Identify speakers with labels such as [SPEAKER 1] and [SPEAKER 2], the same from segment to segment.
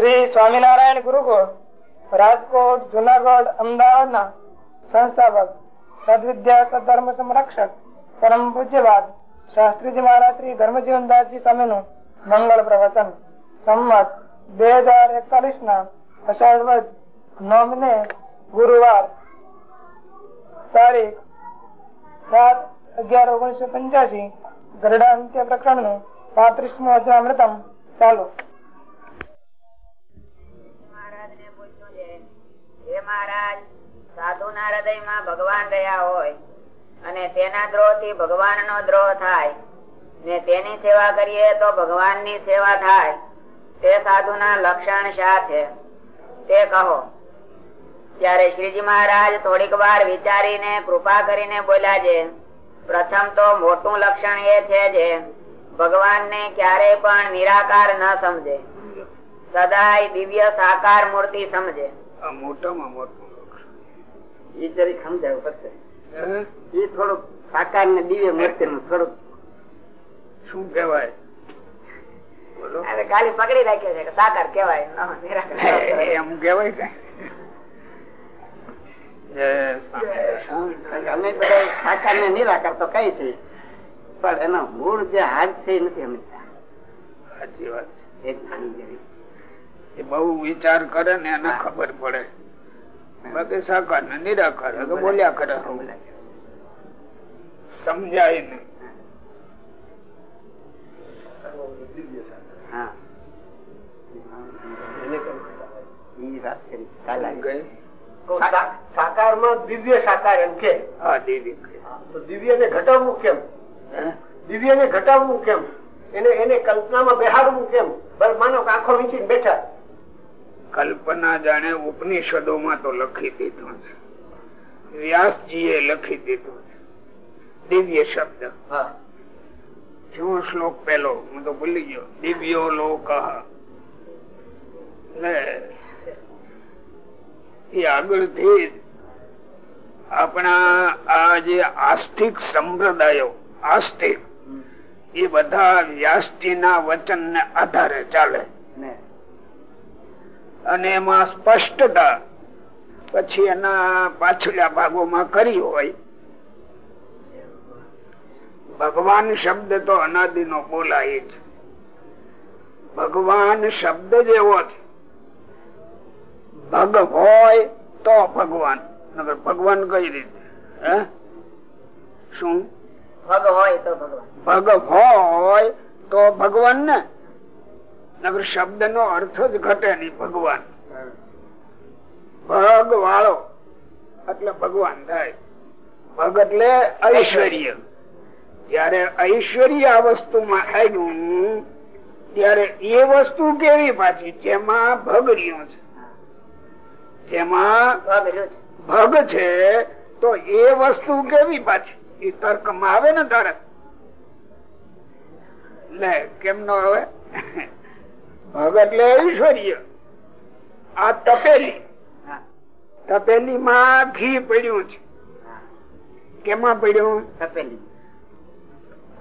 [SPEAKER 1] શ્રી સ્વામિનારાયણ ગુરુકુળ, રાજકોટ, જુનાગઢ, અમદાવાદના સંસ્થાપક, સદવિદ્યા સદધર્મ સંરક્ષક, પરમ પૂજ્યવાદ, શાસ્ત્રીજી મહારાજ શ્રી ધર્મજીવનદાસજી સામેનું મંગળ પ્રવચન, સંમત બે હજાર એકતાલીસ ના અષાઢ નોમને ગુરુવાર તારીખ સાત અગિયાર ઓગણીસો પંચ્યાસી, ગરડા અંત્ય પ્રકરણનું પાંત્રીસમું અધ્યામૃતમ ચાલુ.
[SPEAKER 2] હે મહારાજ સાધુ ના હૃદયમાં ભગવાન રહ્યા હોય અને તેના દ્રોહથી ભગવાન નો દ્રોહ થાય, ને તેની સેવા કરીએ તો ભગવાનની સેવા થાય, તે સાધુ ના લક્ષણ શા છે? તે કહો. ત્યારે શ્રીજી મહારાજ થોડીક વાર વિચારીને કૃપા કરીને બોલ્યા છે, પ્રથમ તો મોટું લક્ષણ એ છે જે ભગવાન ને ક્યારેય પણ નિરાકાર ન સમજે. સદાય દિવ્ય સાકાર મૂર્તિ સમજે.
[SPEAKER 3] આ મોટામાં મોટું
[SPEAKER 2] એ જરી સમજાવવું પડશે. એ થોડુંક સાકાર ને દિવ્ય મૂર્તિ નું થોડુંક.
[SPEAKER 3] શું કેવાય બોલો.
[SPEAKER 2] ખાલી પકડી રાખ્યો છે સાકાર કેવાય નિરાકાર કહેવાય.
[SPEAKER 3] એમ કેવાય કઈ
[SPEAKER 2] અમે બધા સાકાર ને નિરાકાર તો કઈ છે. પણ એનો મૂળ જે હાથ છે એ નથી સમજતા.
[SPEAKER 3] સાચી વાત
[SPEAKER 2] એક નાની જેવી.
[SPEAKER 3] એ બહુ વિચાર કરે ને એને ખબર પડે. બાકી સાકાર ને નિરાકાર. બોલ્યા કરે. સમજાય નહીં.
[SPEAKER 2] હા?
[SPEAKER 4] સાકારમાં દિવ્ય સાકાર એમ કે? દિવ્ય ને ઘટાડવું કેમ?
[SPEAKER 3] હે?
[SPEAKER 4] દિવ્ય ને ઘટાડવું કેમ? એને એને કલ્પનામાં બેહાડવું કેમ? માનો આંખો વીંચીને બેઠા.
[SPEAKER 3] કલ્પના જાણે ઉપનિષદો માં તો લખી દીધું છે. વ્યાસજી એ લખી દીધું છે. દિવ્ય શબ્દ. શું શ્લોક પેલો? હું તો ભૂલી ગયો. દિવ્યો લોક. એ આગળથી આપણા આ જે આસ્તિક સંપ્રદાયો આસ્તિક એ બધા વ્યાસજી ના વચન ને આધારે ચાલે.
[SPEAKER 2] ને.
[SPEAKER 3] અને એમાં સ્પષ્ટતા પછી એના પાછલા ભાગોમાં કરી હોય. ભગવાન શબ્દ તો અનાદિ નો બોલાય જ. ભગવાન શબ્દ જેવો છે ભગ હોય તો ભગવાન. નગર ભગવાન કઈ રીતે? હે? શું?
[SPEAKER 2] ભગ હોય તો ભગવાન.
[SPEAKER 3] ભગ હોય તો ભગવાન ને? નગર શબ્દ નો અર્થ જ ઘટે નહીં ભગવાન. ભગ વાળો એટલે ભગવાન થાય. ભગ એટલે ઐશ્વર્ય. જયારે ઐશ્વર્ય આ વસ્તુમાં આવ્યું ત્યારે એ વસ્તુ કેવી પાછી? જેમાં ભગ રહ્યો છે. જેમાં
[SPEAKER 2] ભગ છે
[SPEAKER 3] તો એ વસ્તુ કેવી પાછી? એ તર્કમાં આવે ને તરત લે કેમ નો આવે? ભગ એટલે ઐશ્વર્ય. આ તપેલી. તપેલી માં ઘી પડ્યું છે. કેમાં પડ્યું?
[SPEAKER 2] તપેલી.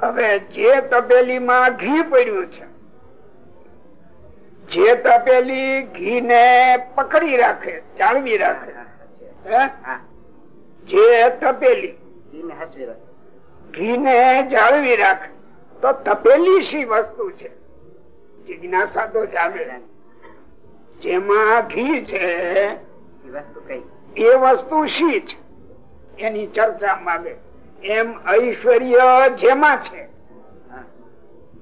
[SPEAKER 3] હવે જે તપેલી માં ઘી પડ્યું છે જે તપેલી ઘી ને પકડી રાખે જાળવી રાખે. જે તપેલી. ઘી ને જાળવી રાખે. તો તપેલી શી વસ્તુ છે? જિજ્ઞાસા તો જાગે જેમાં ઘી છે
[SPEAKER 2] એ વસ્તુ
[SPEAKER 3] શી છે? એની ચર્ચા માંગે એમ ઐશ્વર્ય જેમાં છે.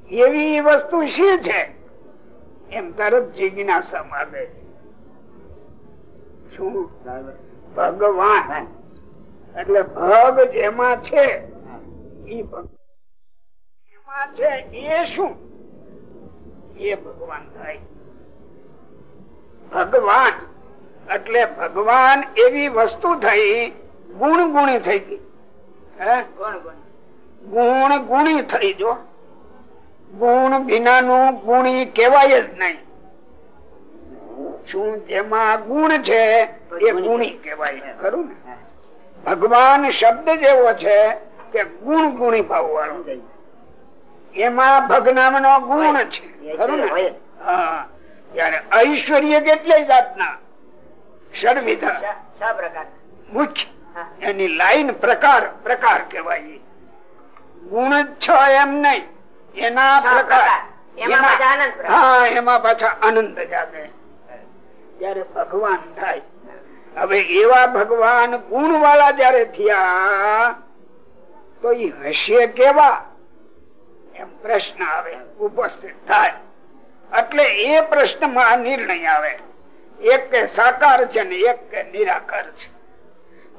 [SPEAKER 3] એવી વસ્તુ શી છે? એમ તરત જિજ્ઞાસા માંગે શું? ભગવાન. એટલે ભગ જેમાં છે. એ ભગવાન છે એ શું? એ ભગવાન થાય. ભગવાન એટલે ભગવાન એવી વસ્તુ થઈ ગુણ ગુણી થઈ ગઈ. ગુણ ગુણી. થઈ જો. ગુણ વિનાનું ગુણી કેવાય જ નહીં. શું જેમાં ગુણ છે એ ગુણી કેવાય ખરું ને? ભગવાન શબ્દ જેવો છે કે ગુણ ગુણી ભાવ વાળો. એમાં ભગનામ નો ગુણ છે. ખરું ને? હા. ત્યારે ઐશ્વર્ય કેટલી જાતના? ષડવિધા મુખ્ય એની લાઈન પ્રકાર પ્રકાર કેવાય ગુણ છ એમ નહીં. એના પ્રકાર. હા એમાં પાછા આનંદ જાગે ત્યારે ભગવાન થાય. હવે એવા ભગવાન ગુણ વાળા જયારે થયા તો એ હશે કેવા? એમ પ્રશ્ન આવે, ઉપસ્થિત થાય. એટલે એ પ્રશ્નમાં આ નિર્ણય આવે. એક સાકાર છે ને એક નિરાકાર છે.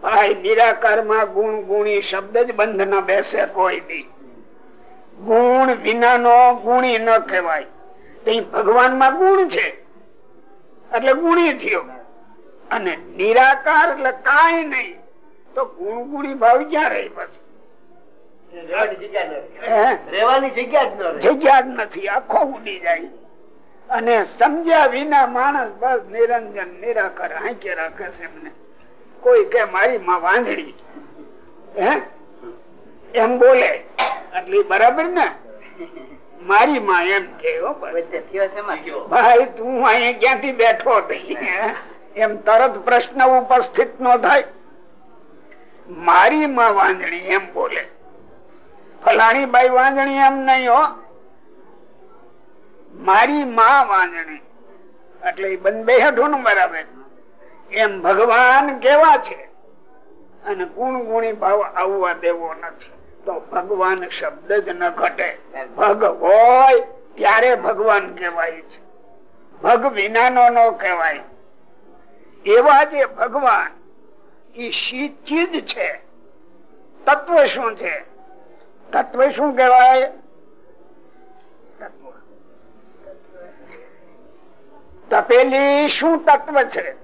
[SPEAKER 3] ભાઈ નિરાકારમાં ગુણ ગુણી શબ્દ જ બંધ ના બેસે કોઈ બી. ગુણ વિનાનો ગુણી ન કહેવાય. ભગવાનમાં ગુણ છે. એટલે ગુણી થયો. અને નિરાકાર એટલે કાંઈ નહીં. તો ગુણ ગુણી ભાવ ક્યાં રહી પછી?
[SPEAKER 4] જગ્યા જ ન રહે.
[SPEAKER 3] જગ્યા જ નથી. આખો ઉડી જાય. અને સમજ્યા વિના માણસ બસ નિરંજન નિરાકર હાંકે રાખે છે એમને. કોઈ કે મારી માં વાંધડી હે? એમ બોલે. એટલે બરાબર ને? મારી માં એમ કે. ભાઈ તું અહીંયા ક્યાંથી બેઠો થઈ એમ તરત પ્રશ્ન ઉપસ્થિત નો થાય. મારી માં વાંધણી એમ બોલે. ફલાણી બાઈ વાંજણી એમ નહીં હો. મારી માં વાંજણી. એટલે બંને હેઠું નું બરાબર. એમ ભગવાન કેવા છે? અને ગુણ ગુણી ભાવ આવવા દેવો નથી. તો ભગવાન શબ્દ જ ન ઘટે. ભગ હોય ત્યારે ભગવાન કહેવાય છે. ભગ વિનાનો નો કહેવાય. એવા જે ભગવાન એ ચીજ છે. તત્વ શું છે? તત્વ શું કહેવાય? તપેલી શું તત્વ છે?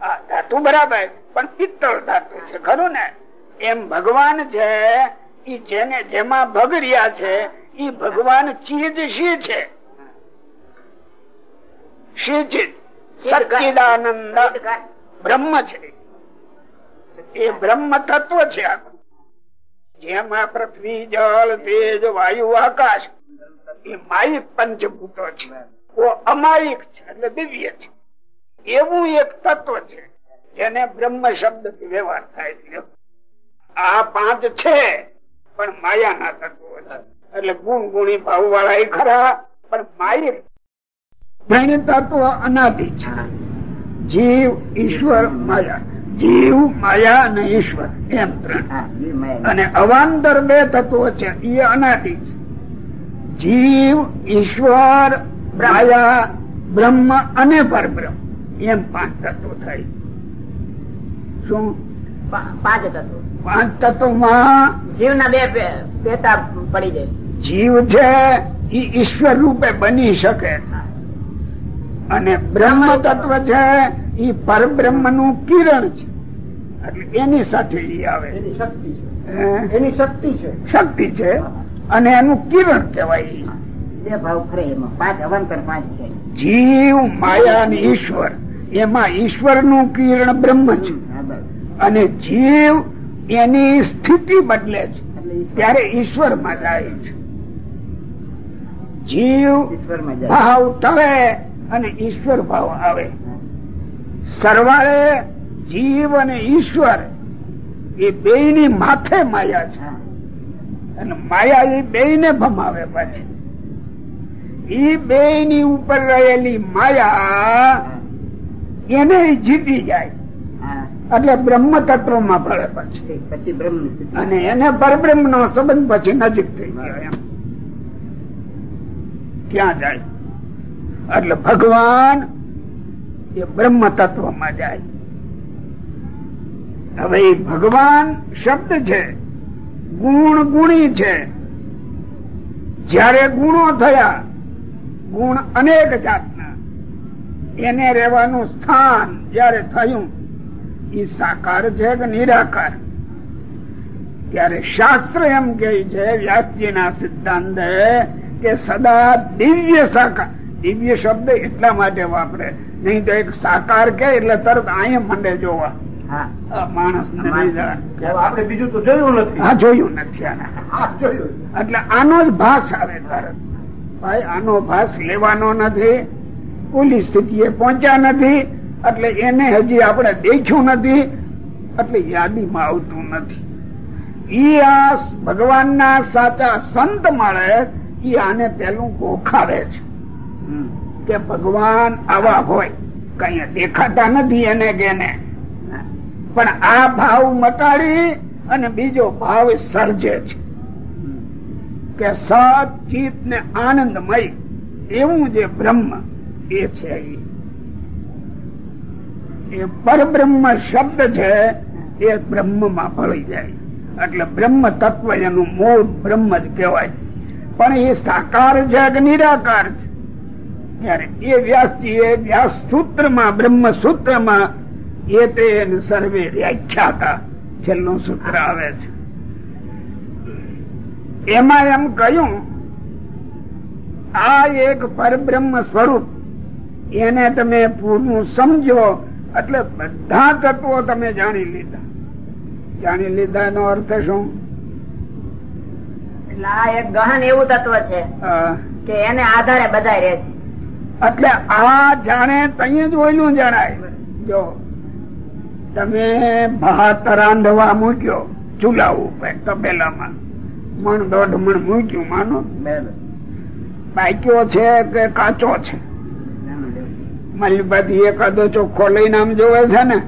[SPEAKER 3] આ ધાતુ બરાબર. પણ પિત્તળ ધાતુ છે ખરું ને? એમ ભગવાન છે ઈ જેને જેમાં ભગ રહ્યા છે ઈ ભગવાન ચીજ શી છે? શી ચીજ સચ્ચિદાનંદ બ્રહ્મ છે. એ બ્રહ્મ તત્વ છે આખું. જેમાં પૃથ્વી, જળ, તેજ, વાયુ, આકાશ, એ માયિક પંચભૂતો છે. અમાયિક છે એટલે દિવ્ય છે. એવું એક તત્વ છે જેને બ્રહ્મ શબ્દ વ્યવહાર થાય છે. આ પાંચ છે, પણ માયાના તત્વો છે. એટલે ગુણ ગુણી ભાવ વાળા એ ખરા, પણ માયિક. ત્રણેય તત્વ અનાદિ છે. જીવ, ઈશ્વર, માયા. જીવ માયા અને ઈશ્વર એમ ત્રણ. અને અવાંતર બે તત્વો છે એ અનાદિ છે. જીવ ઈશ્વર માયા બ્રહ્મ અને પરબ્રહ્મ એમ પાંચ તત્વો થાય. શું?
[SPEAKER 2] પાંચ તત્વો.
[SPEAKER 3] પાંચ તત્વમાં
[SPEAKER 2] જીવના બે પેટા પડી જાય.
[SPEAKER 3] જીવ છે એ ઈશ્વર રૂપે બની શકે. અને બ્રહ્મ તત્વ છે એ પરબ્રહ્મનું કિરણ છે. એટલે એની સાથે એ આવે.
[SPEAKER 4] એની શક્તિ છે. એની શક્તિ છે.
[SPEAKER 3] શક્તિ છે અને એનું કિરણ કહેવાય
[SPEAKER 2] બે ભાવ ખરે એમાં. પાંચ અવંતર પાંચ છે.
[SPEAKER 3] જીવ માયા અને ઈશ્વર. એમાં ઈશ્વરનું કિરણ બ્રહ્મ છે. અને જીવ એની સ્થિતિ બદલે છે. ત્યારે ઈશ્વર. માં જાય છે. જીવ
[SPEAKER 2] ઈશ્વરમાં
[SPEAKER 3] ભાવ ટળે અને ઈશ્વર ભાવ આવે. સરવાળે જીવ અને ઈશ્વર એ બે ની માથે માયા છે. અને માયા એ બે ને ભમાવે પાછી. એ બે ની ઉપર રહેલી માયા એને જીતી જાય. એટલે બ્રહ્મ તત્વમાં ભળે પછી
[SPEAKER 2] પછી બ્રહ્મ
[SPEAKER 3] અને એને પરબ્રહ્મ નો સંબંધ પછી નજીક થઈ ગયો એમ. ક્યાં જાય? એટલે ભગવાન એ બ્રહ્મ તત્વમાં જાય. હવે ભગવાન શબ્દ છે, ગુણ ગુણી છે. જ્યારે ગુણો થયા, ગુણ અનેક જાતના, એને રહેવાનું સ્થાન જયારે થયું એ સાકાર છે કે નિરાકાર? ત્યારે શાસ્ત્ર એમ કે છે વ્યાસજી ના સિદ્ધાંત કે સદા દિવ્ય સાકાર દિવ્ય શબ્દ એટલા માટે વાપરે. નહીં તો એક સાકાર કે એટલે તરત અહીંયા મંડે જોવા.
[SPEAKER 2] હા.
[SPEAKER 3] માણસ
[SPEAKER 4] આપણે બીજું તો જોયું નથી.
[SPEAKER 3] આ જોયું નથી આને.
[SPEAKER 4] આ જોયું.
[SPEAKER 3] એટલે આનો જ ભાસ આવે તરત ભાઈ આનો ભાસ લેવાનો નથી. ઓલી સ્થિતિએ પહોંચ્યા નથી. એટલે એને હજી આપણે દેખ્યું નથી. એટલે યાદીમાં આવતું નથી. ઈ આ ભગવાનના સાચા સંત મળે ઈ આને પેલું ગોખાડે છે. કે ભગવાન આવા હોય. કઈ દેખાતા નથી એને કે પણ આ ભાવ મટાડી અને બીજો ભાવ સર્જે છે. કે સત ચિત ને આનંદમય એવું જે બ્રહ્મ એ છે એ. પરબ્રહ્મ શબ્દ છે, એ બ્રહ્મમાં ભળી જાય. એટલે બ્રહ્મ તત્વ એનું મૂળ બ્રહ્મ જ કહેવાય. પણ એ સાકાર છે કે નિરાકાર છે? ત્યારે એ વ્યાસજી એ વ્યાસ સૂત્રમાં બ્રહ્મ સૂત્રમાં એ તે સર્વે વ્યાખ્યાતા છેલ્લું સૂત્ર આવે છે. એમાં એમ કહ્યું આ એક પરબ્રહ્મ સ્વરૂપ એને તમે પૂરું સમજો એટલે બધા તત્વો તમે જાણી લીધા. જાણી લીધા નો અર્થ શું?
[SPEAKER 2] એટલે આ એક ગહન એવું તત્વ છે કે એને આધારે બધા રહે છે.
[SPEAKER 3] એટલે આ જાણે તઈ જ ઓયલું જણાય. જો તમે ભાત રાંધવા મૂક્યો ચૂલા ઉપર તબેલામાં મણ દોઢ મણ મૂક્યું માનો. પાક્યો છે કે કાચો છે? મલબાથી એકાદો ચોખ્ખો લઈને આમ જોવે છે ને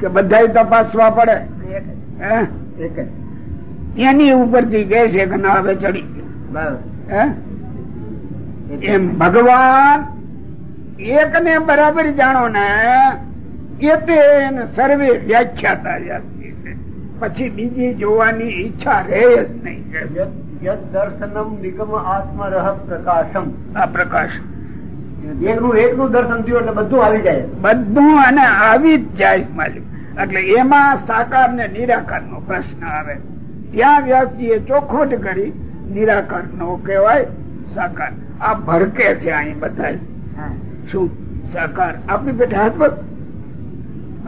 [SPEAKER 3] કે બધા તપાસવા પડે. હે? એની ઉપરથી કે છે કે ના હવે ચડી ગયો. હે? એમ ભગવાન એક ને બરાબર જાણો ને એ તે સર્વે વ્યાખ્યાતા જાતિ છે. પછી બીજી જોવાની ઈચ્છા રહે જ નહીં.
[SPEAKER 4] દર્શનમ નિગમ આત્મરહ પ્રકાશમ.
[SPEAKER 3] આ પ્રકાશ.
[SPEAKER 4] એકનું એકનું દર્શન થયું એટલે બધું આવી જાય.
[SPEAKER 3] બધું અને આવી જ જાય માલિક. એટલે એમાં સાકાર ને નિરાકાર નો પ્રશ્ન આવે. ત્યાં વ્યાસજીએ ચોખવટ કરી નિરાકાર નો કહેવાય સાકાર. આ ભડકે છે અહીં બધા શું? સાકાર. આપણી પેટે હાથ પગ?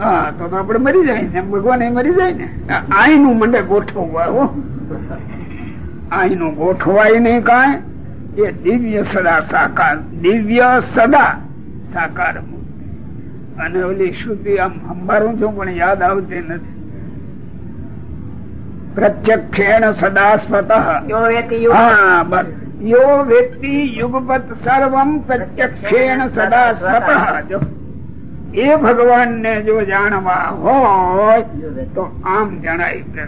[SPEAKER 3] હા તો આપડે મરી જાય ને. ભગવાન એ મરી જાય ને. આઈનું મને ગોઠવવા હો. આઈનું ગોઠવાય નહીં કાંઈ. એ દિવ્ય સદા સાકાર. દિવ્ય સદા સાકાર અને ઓલી શ્રુતિ આમ સંભાળું છું પણ યાદ આવતી નથી. પ્રત્યક્ષેણ સદા સ્વતઃ. હા બસ. યો વ્યક્તિ યુગપત સર્વમ પ્રત્યક્ષેણ સદા સ્વતઃ જો એ ભગવાન ને જો જાણવા હોય તો આમ જણાય કે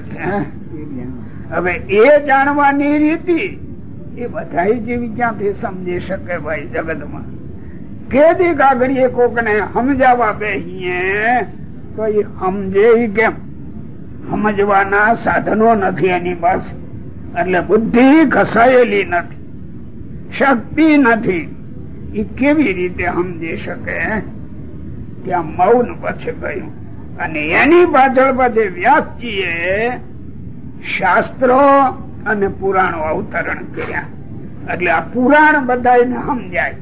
[SPEAKER 3] હવે એ જાણવાની રીતિ એ બધા જેવી ક્યાંથી સમજી શકે ભાઈ જગતમાં। કેદી કાગડીએ કોક ને સમજાવવા બેહીએ તો એ સમજે કેમ? સમજવાના સાધનો નથી એની પાસે એટલે બુદ્ધિ ઘસાયેલી નથી. શક્તિ નથી. એ કેવી રીતે સમજી શકે? ત્યાં મૌન પછી ગયું. અને એની પાછળ પછી વ્યાસજીએ શાસ્ત્રો અને પુરાણો અવતરણ કર્યા. એટલે આ પુરાણ બધા સમજાય.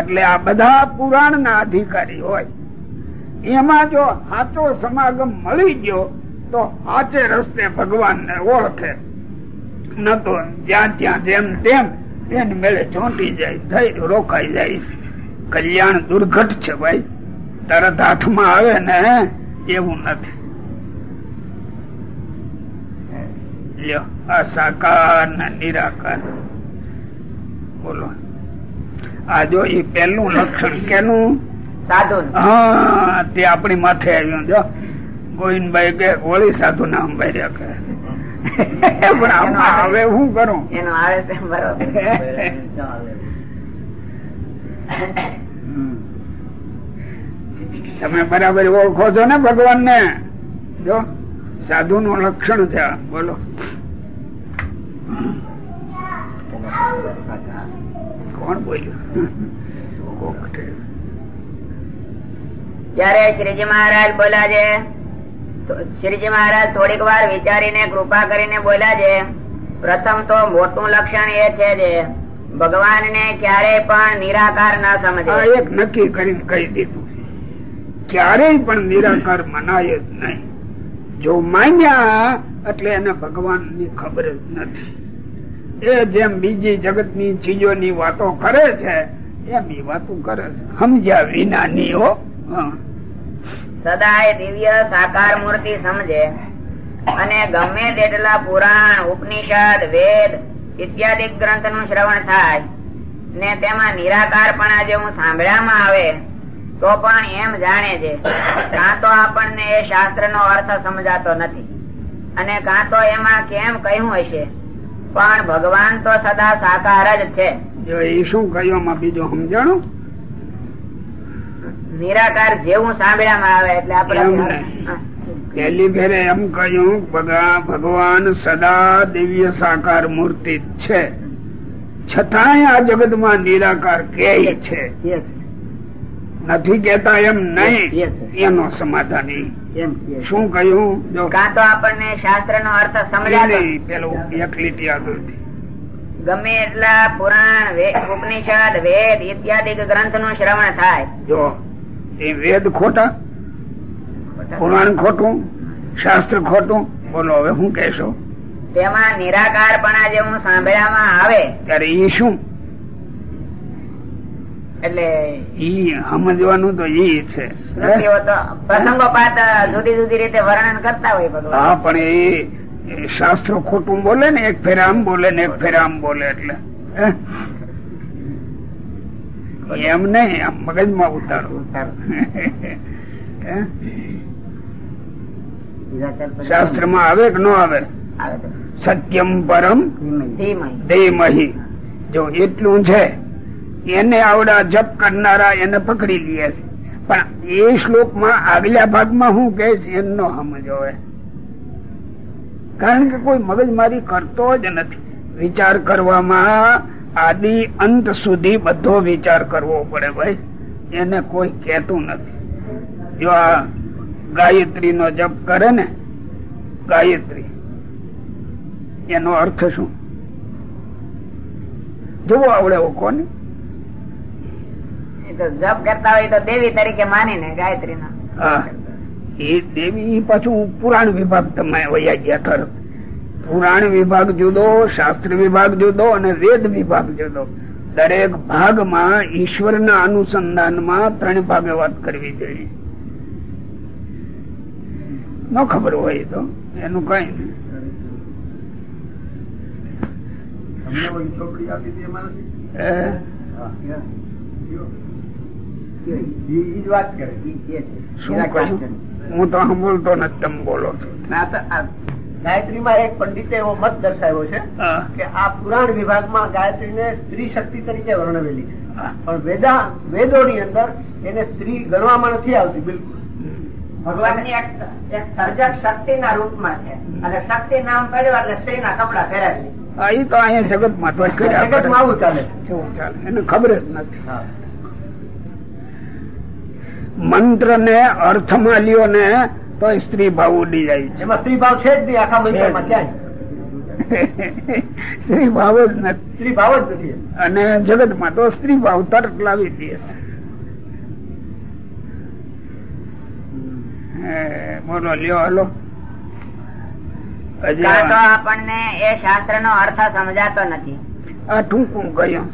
[SPEAKER 3] એટલે આ બધા પુરાણ ના અધિકારી હોય. એમાં જો સાચો સમાગમ મળી ગયો, તો સાચે રસ્તે ભગવાન ને ઓળખે. ન તો જ્યાં ત્યાં જેમ તેમ એને મેળે ચોંટી જાય થઈ રોકાઈ જાય. કલ્યાણ દુર્ઘટ છે ભાઈ. તરત હાથમાં આવે ને એવું નથી. આ સાકાર ને નિરાકાર. બોલો. આ જો એ પેલું લક્ષણ કેનું?
[SPEAKER 2] સાધુ
[SPEAKER 3] હા તે આપણી માથે આવ્યું જો. ગોવિંદભાઈ કે હોળી સાધુ કે પણ આમાં હવે હું કરું?
[SPEAKER 2] એનો આવે છે
[SPEAKER 3] તમે બરાબર ઓળખો છો ને ભગવાન ને જો સાધુ નું લક્ષણ છે. બોલો. કોણ બોલ્યું? ક્યારે
[SPEAKER 2] ત્યારે શ્રીજી મહારાજ બોલા છે શ્રીજી મહારાજ થોડીક વાર વિચારીને કૃપા કરીને બોલ્યા છે, પ્રથમ તો મોટું લક્ષણ એ છે જે ભગવાન ને ક્યારેય પણ નિરાકાર ના સમજે.
[SPEAKER 3] એક નક્કી કરીને કહી દીધું. ક્યારેય પણ નિરાકાર મનાય જ નહીં. જો માન્યા, એટલે એને ભગવાનની ખબર જ નથી. એ જેમ બીજી જગતની ચીજો ની વાતો કરે છે, એમ એ વાતો કરે છે. સમજ્યા વિના ની હો. હા.
[SPEAKER 2] સદાય દિવ્ય સાકાર મૂર્તિ સમજે. અને ગમે તેટલા પુરાણ, ઉપનિષદ, વેદ ઇત્યાદિ ગ્રંથનું શ્રવણ થાય, ને તેમાં નિરાકારપણા જેવું સાંભળવામાં આવે, તો પણ એમ જાણે છે, કાં તો આપણને એ શાસ્ત્ર નો અર્થ સમજાતો નથી. અને કાં તો એમાં કેમ કહ્યું હશે? પણ ભગવાન તો સદા સાકાર જ છે.
[SPEAKER 3] એ શું કહ્યું બીજું સમજાણું?
[SPEAKER 2] નિરાકાર જેવું સાંભળ્યામાં આવે એટલે આપણે
[SPEAKER 3] પેલી ફેરે એમ કહ્યું ભગા- ભગવાન સદા દિવ્ય સાકાર મૂર્તિ છે. છતાંય આ જગતમાં નિરાકાર કે છે? નથી કેતા એમ નહીં. એનો સમાધાન શું કહ્યું?
[SPEAKER 2] કાં તો આપણને શાસ્ત્ર નો અર્થ
[SPEAKER 3] સમજાય પેલું એક લીટી આગળથી
[SPEAKER 2] ગમે એટલા પુરાણ ઉપનિષદ વેદ ઇત્યાદિ ગ્રંથનું શ્રવણ થાય.
[SPEAKER 3] જો એ વેદ ખોટા? પુરાણ ખોટું? શાસ્ત્ર ખોટું? બોલો હવે હું કહેશો?
[SPEAKER 2] તેમાં નિરાકારપણા જેવું સાંભળ્યામાં આવે.
[SPEAKER 3] ત્યારે એ શું?
[SPEAKER 2] એટલે
[SPEAKER 3] ઈ સમજવાનું તો ઈ છે.
[SPEAKER 2] પ્રસંગો પાત જુદી જુદી રીતે વર્ણન કરતા હોય ભગવાન.
[SPEAKER 3] હા પણ એ- શાસ્ત્રો ખોટું બોલે ને એક ફેરા આમ બોલે ને એક ફેરા આમ બોલે એટલે. હે? એમ નહીં આમ મગજમાં ઉતારો. શાસ્ત્રમાં આવે કે ન આવે? સત્યમ પરમ
[SPEAKER 2] ધીમય.
[SPEAKER 3] દેમહી જો એટલું છે એને આવડા જપ કરનારા એને પકડી લે છે. પણ એ શ્લોકમાં આગલા ભાગમાં હું કે છે એનો સમજો કારણ કે કોઈ મગજમારી કરતો જ નથી. વિચાર કરવામાં આદિ અંત સુધી બધો વિચાર કરવો પડે ભાઈ. એને કોઈ કહેતું નથી. જો આ ગાયત્રી નો જપ કરે ને ગાયત્રી એનો અર્થ શું? જોવો આવડે એવો કોને?
[SPEAKER 2] એ તો જપ કરતા હોય તો દેવી તરીકે માની ને ગાયત્રી ના
[SPEAKER 3] હા. એ દેવી પાછું પુરાણ વિભાગ તમે વયા ગયા તરત પુરાણ વિભાગ જુદો શાસ્ત્ર વિભાગ જુદો અને વેદ વિભાગ જુદો. દરેક ભાગમાં ઈશ્વરના અનુસંધાનમાં ત્રણ ભાગે વાત કરવી જોઈએ. ન ખબર હોય તો એનું કઈ નહીં. હું? તો સાંભળતો નથી તમે બોલો છો.
[SPEAKER 4] ગાયત્રી માં એક પંડિતે એવો મત દર્શાવ્યો છે કે આ પુરાણ વિભાગમાં ગાયત્રી ને સ્ત્રી શક્તિ તરીકે વર્ણવેલી છે. પણ વેદા વેદો ની અંદર એને સ્ત્રી ગણવામાં નથી આવતી બિલકુલ.
[SPEAKER 2] ભગવાનની એક સર્જક શક્તિના રૂપમાં છે. અને શક્તિ નામ પડ્યું એટલે સ્ત્રીના કપડા પહેરાવી
[SPEAKER 3] હા, તો અહીંયા જગતમાં તો.
[SPEAKER 4] આવું ચાલે
[SPEAKER 3] એવું ચાલે. એને ખબર જ નથી. મંત્ર ને અર્થમાં લ્યો ને તો સ્ત્રી ભાવ ઉડી જાય છે.
[SPEAKER 4] એમાં સ્ત્રી ભાવ છે જ નહીં આખા મંદિરમાં ક્યાંય?
[SPEAKER 3] સ્ત્રી ભાવ જ નથી.
[SPEAKER 4] સ્ત્રી ભાવ જ નથી.
[SPEAKER 3] અને જગતમાં તો સ્ત્રી ભાવ તરત લાવી દે છે. બોલો લ્યો હલો.
[SPEAKER 2] કાં તો આપણને એ શાસ્ત્ર નો અર્થ સમજાતો નથી.
[SPEAKER 3] આ ટૂંકું કહ્યું.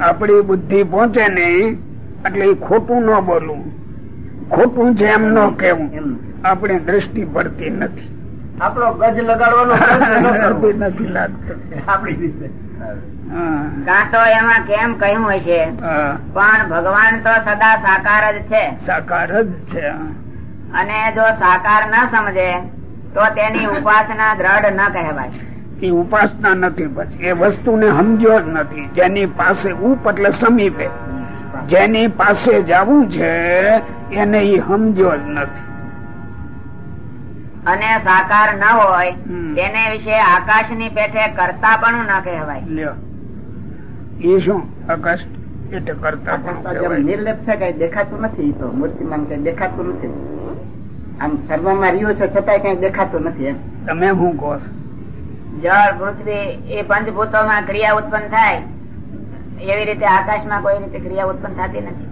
[SPEAKER 3] આપણી બુદ્ધિ પહોંચે ને એટલે ખોટું ન બોલવું. ખોટું છે એમ. ન કેવું આપણે દ્રષ્ટિ પડતી નથી.
[SPEAKER 4] આપણો ગજ લગાડવાનો ન.
[SPEAKER 3] નથી લાગતો.
[SPEAKER 4] આપણી રીતે.
[SPEAKER 2] કાં તો એમાં કેમ કહ્યું હોય છે? પણ ભગવાન તો સદા સાકાર જ છે.
[SPEAKER 3] સાકાર જ છે
[SPEAKER 2] અને જો સાકાર ન સમજે તો તેની ઉપાસના દ્રઢ ન કહેવાય.
[SPEAKER 3] એ ઉપાસના નથી પછી. એ વસ્તુને સમજ્યો જ નથી. જેની પાસે ઉપ એટલે સમીપે. જેની પાસે જવું છે એને એ સમજ્યો જ નથી.
[SPEAKER 2] અને સાકાર ન હોય તેને વિશે આકાશની પેઠે કરતા પણ ન કહેવાય.
[SPEAKER 3] એ શું? આકાશ એટલે કરતા
[SPEAKER 5] નિર્લેપ છે કઈ દેખાતું નથી તો. મૂર્તિમાન કઈ દેખાતું નથી. આમ સર્વમાં રહ્યું છે છતાંય કઈ દેખાતું નથી એમ.
[SPEAKER 3] તમે હું કહો
[SPEAKER 2] જળ પૃથ્વી એ પંચભૂતોમાં ક્રિયા ઉત્પન્ન થાય. એવી રીતે આકાશમાં કોઈ રીતે ક્રિયા ઉત્પન્ન થતી નથી.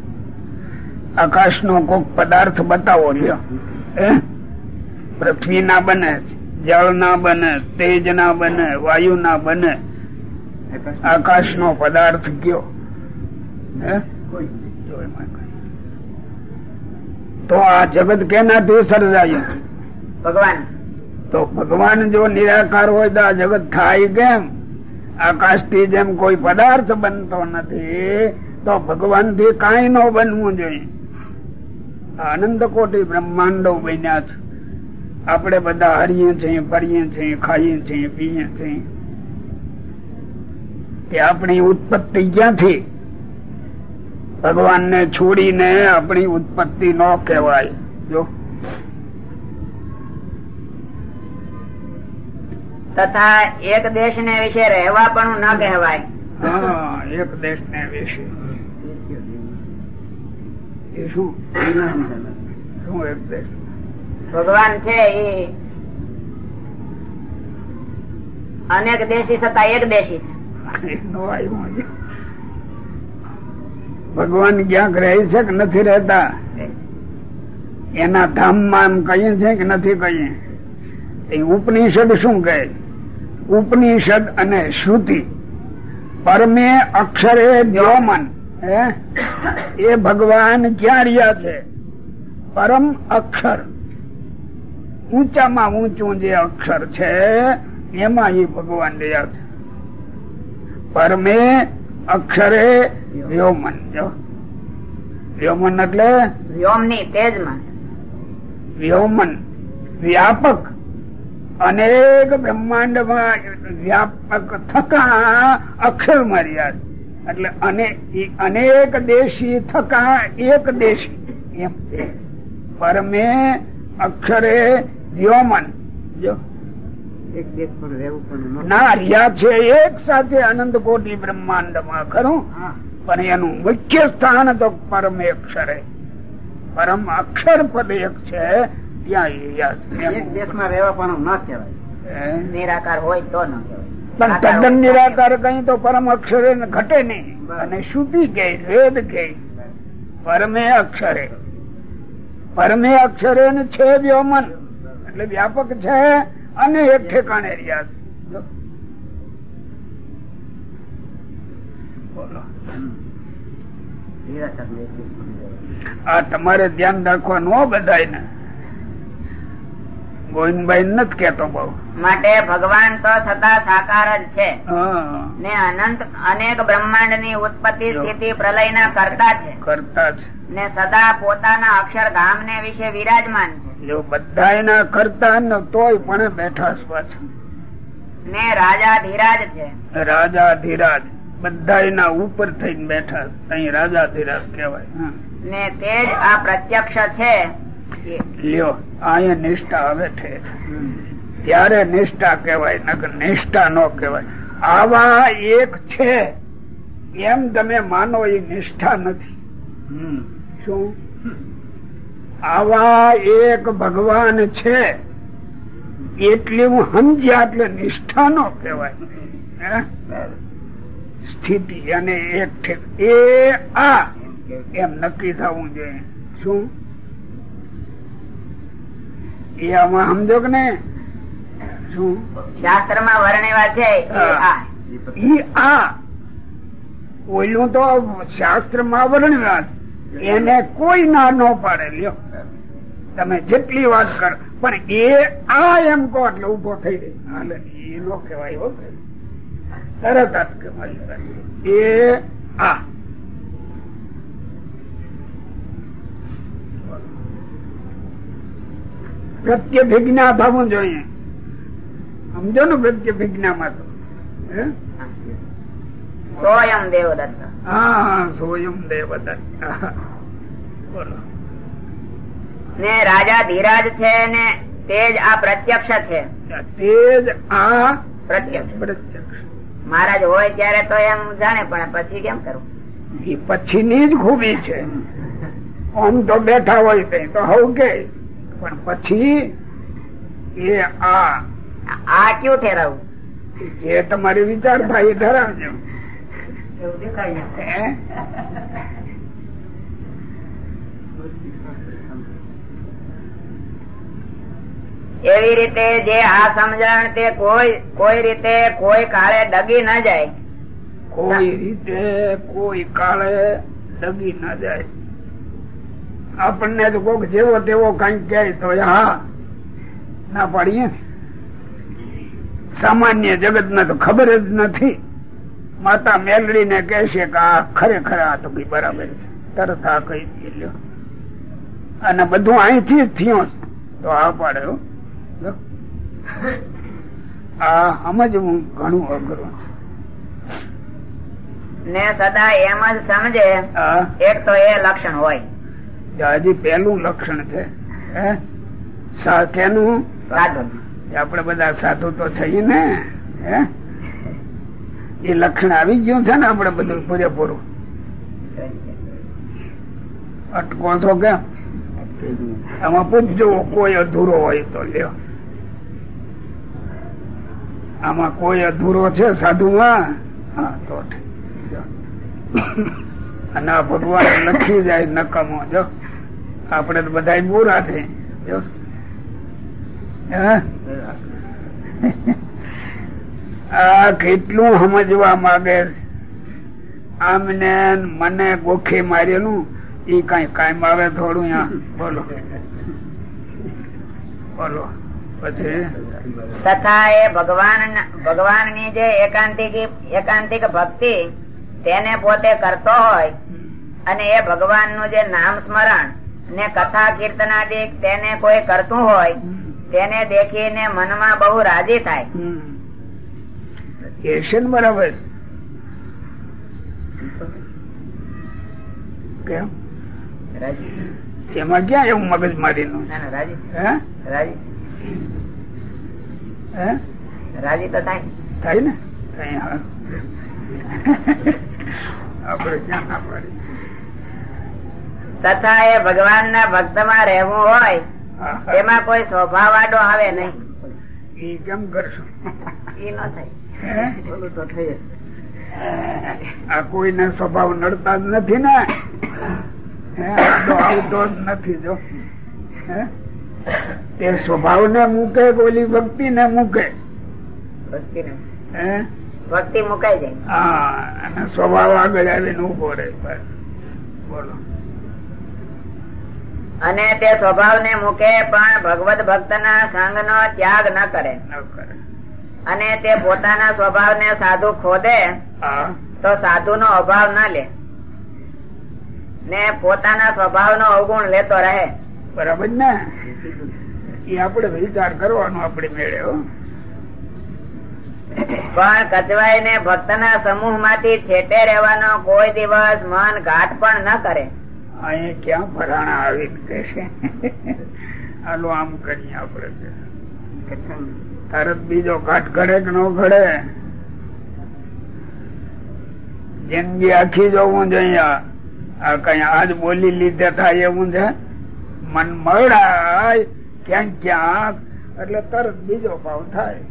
[SPEAKER 3] આકાશ નો કોક પદાર્થ બતાવો લ્યો. હે? પૃથ્વી ના બને જળ ના બને તેજ ના બને વાયુ ના બને આકાશ નો પદાર્થ કયો. તો આ જગત કેનાથી સર્જાયું?
[SPEAKER 2] ભગવાન.
[SPEAKER 3] તો ભગવાન જો નિરાકાર હોય તો આ જગત થાય કેમ? આકાશથી જેમ કોઈ પદાર્થ બનતો નથી તો ભગવાનથી કઈ ન બનવું જોઈએ. આનંદ કોટી બ્રહ્માંડો બન્યા છે. આપણે બધા હરીએ છીએ ફરીએ છીએ ખાઈએ છીએ પીએ છીએ. કે આપણી ઉત્પત્તિ ક્યાંથી? ભગવાન ને છોડીને આપણી ઉત્પત્તિ ન કહેવાય. જો.
[SPEAKER 2] તથા એક દેશ ને વિશે રહેવા પણ ન કહેવાય.
[SPEAKER 3] હા એક દેશ ને વિશે. એ શું? શું એક દેશ?
[SPEAKER 2] ભગવાન છે એ અનેક દેશી છતાં એક દેશી છે.
[SPEAKER 3] ભગવાન ક્યાંક રહે છે કે નથી રહેતા? એના ધામમાં એમ કહીએ છે કે નથી કહીએ? એ ઉપનિષદ શું કહે? ઉપનિષદ અને શ્રુતિ. પરમે અક્ષરે વ્યોમન એ ભગવાન ક્યાં રહ્યા છે? પરમ અક્ષર. ઊંચામાં ઊંચું જે અક્ષર છે એમાં એ ભગવાન રહ્યા છે. પરમે અક્ષરે વ્યોમન જો. વ્યોમન એટલે?
[SPEAKER 2] વ્યોમની તેજમાં. માં
[SPEAKER 3] વ્યોમન વ્યાપક અનેક બ્રહ્માંડમાં વ્યાપક થકા અક્ષર મર્યાદ એટલે અનેક દેશી થકા એક દેશી એમ. પરમે અક્ષરે વ્યોમન જો.
[SPEAKER 5] ન
[SPEAKER 3] રહ્યા છે એક સાથે અનંત કોટી બ્રહ્માંડમાં ખરું? પણ એનું મુખ્ય સ્થાન તો પરમ અક્ષરે. પરમ અક્ષર પદ એક છે ત્યાં.
[SPEAKER 5] એક દેશમાં રહેવા પણ કહેવાય.
[SPEAKER 2] નિરાકાર હોય તો ન
[SPEAKER 3] પણ તદ્દન નિરાકાર કઈ તો પરમ અક્ષરે ઘટે નહીં. અને શ્રુતિ કે વેદ કે પરમે અક્ષરે. પરમે અક્ષરે છે વ્યોમન એટલે વ્યાપક છે અને એક ઠેકાણે રહ્યા છે. બોલો. આ તમારે ધ્યાન રાખવાનું બધા ગોવિંદભાઈ નથી કેતો બહુ.
[SPEAKER 2] માટે ભગવાન તો સદા સાકાર જ છે. ને અનંત અનેક બ્રહ્માંડની ઉત્પત્તિ સ્થિતિ પ્રલય ના કરતા છે.
[SPEAKER 3] કરતા છે.
[SPEAKER 2] ને સદા પોતાના અક્ષરધામ ને વિશે વિરાજમાન છે.
[SPEAKER 3] બધા એના કરતા ને તોય પણ બેઠા પાછા.
[SPEAKER 2] ને રાજા ધીરાજ છે.
[SPEAKER 3] રાજા ધીરાજ. બધા એના ઉપર થઈને બેઠા. અહીં રાજા ધીરાજ કહેવાય.
[SPEAKER 2] ને તે જ આ પ્રત્યક્ષ છે.
[SPEAKER 3] લ્યો અહીંયા નિષ્ઠા આવે છે. ત્યારે નિષ્ઠા કહેવાય નકર નિષ્ઠા ન કહેવાય. આવા એક છે એમ તમે માનો એ નિષ્ઠા નથી. શું? આવા એક ભગવાન છે એટલી હું સમજ્યા એટલે નિષ્ઠા નો કહેવાય. સ્થિતિ અને એક એ આ એમ નક્કી થવું જોઈએ. શું? એ આમાં સમજો કે ને શું?
[SPEAKER 2] શાસ્ત્રમાં વર્ણેવા છે. એ આ.
[SPEAKER 3] ઈ આ. ઓલું તો શાસ્ત્રમાં વર્ણવ્યા એને કોઈ ના ન પાડે. લ્યો. તમે જેટલી વાત કર. પણ એ આ એમ કહો એટલે ઊભો થઈ જાય. હાલે એ નો કહેવાય હો તરત જ એ આ. પ્રત્યભિજ્ઞા થવું જોઈએ. સમજો ને પ્રત્યભિજ્ઞામાં તો. હે?
[SPEAKER 2] સોયમ દેવદત્ત.
[SPEAKER 3] હા સોયમ દેવદત્ત. બોલો.
[SPEAKER 2] ને રાજા ધીરાજ છે ને તે જ આ પ્રત્યક્ષ છે.
[SPEAKER 3] તેજ આ
[SPEAKER 2] પ્રત્યક્ષ.
[SPEAKER 3] પ્રત્યક્ષ.
[SPEAKER 2] મહારાજ હોય ત્યારે તો એમ જાણે પણ પછી કેમ કરવું
[SPEAKER 3] એ પછીની જ ખૂબી છે. આમ તો બેઠા હોય તો હવ કે. પણ પછી એ આ
[SPEAKER 2] આ કયું ઠેરાવું?
[SPEAKER 3] જે તમારી વિચાર થાય એ ધરાવજો?
[SPEAKER 2] એવી રીતે જે આ સમજણ તે કોઈ કોઈ રીતે કોઈ કાળે ડગી ન જાય.
[SPEAKER 3] કોઈ રીતે કોઈ કાળે ડગી ના જાય. આપણને તો કોક જેવો તેવો કઈ કહે તો હા ના પાડીએ સામાન્ય જગત ને તો ખબર જ નથી. માતા મેલડી ને કહેશે કે આ ખરેખર આ તો કઈ બરાબર છે. તરત આ કહી દે અને બધું અહીંથી જ થયું તો આ પાડે હો. જો. આ સમજવું ઘણું અઘરું
[SPEAKER 2] ને સદા એમ જ સમજે. એક તો એ લક્ષણ હોય.
[SPEAKER 3] હજી પેલું લક્ષણ છે હે? સા- કેનું? આપણે બધા સાધુ તો છીએ ને એ લક્ષણ આવી ગયું છે ને આપણે બધું પૂરેપૂરું. અટકો છો કેમ આમાં પૂછજો કોઈ અધૂરો હોય તો લ્યો. આમાં કોઈ અધૂરો છે સાધુમાં? હા તો ઠીક. અને આ ભગવાન લખી જાય નકામો, જો. આપણે તો બધા બુરા છે આ કેટલું સમજવા માંગે છે. આમને મને ગોખી મારેલું, ઈ કઈ કાયમ આવે થોડું બોલો. બોલો. પછી?
[SPEAKER 2] તથા એ ભગવાન ભગવાનની જે એકાંતિક એકાંતિક ભક્તિ તેને પોતે કરતો હોય અને એ ભગવાનનું જે નામ સ્મરણ ને કથા કીર્તનાદિક તેને કોઈ કરતું હોય તેને દેખીને મનમાં બહુ રાજી થાય.
[SPEAKER 3] બરાબર. કેમ? એમાં ક્યાં એવું મગજ મારીનું?
[SPEAKER 2] ના, ના, રાજી.
[SPEAKER 3] હે?
[SPEAKER 2] રાજી. રાજી તો થાય.
[SPEAKER 3] થાય ને? હા ક્યાં ના પાડી?
[SPEAKER 2] તથા એ ભગવાન ના ભક્તમાં રહેવું હોય એમાં કોઈ સ્વભાવ આડો આવે નહીં.
[SPEAKER 3] ઈ કેમ કરશું?
[SPEAKER 2] એ ન થાય?
[SPEAKER 5] બોલું તો થઈ
[SPEAKER 3] આ કોઈને સ્વભાવ નડતા જ નથી ને. આવતો જ નથી જો. હે? તે સ્વભાવ ને મૂકે ઓલી ભક્તિ ને મૂકે?
[SPEAKER 2] ભક્તિ ને
[SPEAKER 3] હે?
[SPEAKER 2] ભક્તિ મુકાઈ જાય.
[SPEAKER 3] હા અને સ્વભાવ આગળ આવીને ઊભો રહે બોલો.
[SPEAKER 2] અને તે સ્વભાવ ને મૂકે પણ ભગવત ભક્ત ના સંઘ નો ત્યાગ ન કરે. અને તે પોતાના સ્વભાવ ને સાધુ ખોદે તો સાધુ નો અભાવ ન લે. ને પોતાના સ્વભાવ નો અવગુણ લેતો રહે.
[SPEAKER 3] બરાબર ને? એ આપણે વિચાર કરવાનો આપણે મેળ્યો હો.
[SPEAKER 2] પણ કચવાય ને ભક્ત ના સમૂહમાંથી છેટે રહેવાનો કોઈ દિવસ મન ઘાટ પણ ન કરે.
[SPEAKER 3] અહીંયા ક્યાં ભરાણા આવી કે છે? હાલો આમ કરીએ આપડે તરત બીજો ઘાટ ઘડે કે ન ઘડે? જિંદગી આખી જોવું જોઈએ આ કઈ આજ બોલી લીધે થાય એવું છે? મન મળાય ક્યાંક ક્યાંક. એટલે તરત બીજો ભાવ થાય.